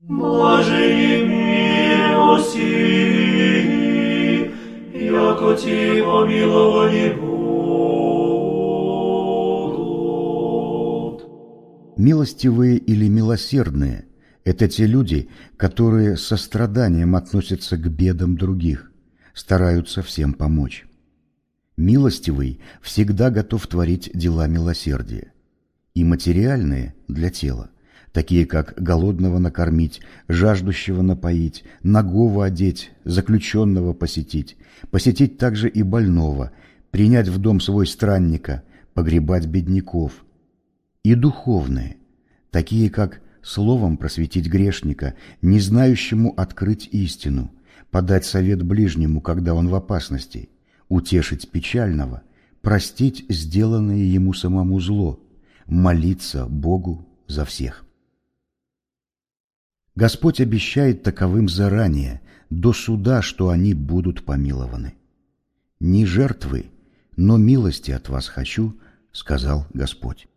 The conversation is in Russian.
Блажени милости, яко ти помиловани будут. Милостивые или милосердные – это те люди, которые со страданием относятся к бедам других, стараются всем помочь. Милостивый всегда готов творить дела милосердия. И материальные – для тела, такие как голодного накормить, жаждущего напоить, нагого одеть, заключенного посетить, посетить также и больного, принять в дом свой странника, погребать бедняков. И духовные, такие как словом просветить грешника, не знающему открыть истину, подать совет ближнему, когда он в опасности, утешить печального, простить сделанное ему самому зло, молиться Богу за всех. Господь обещает таковым заранее, до суда, что они будут помилованы. «Не жертвы, но милости от вас хочу», — сказал Господь.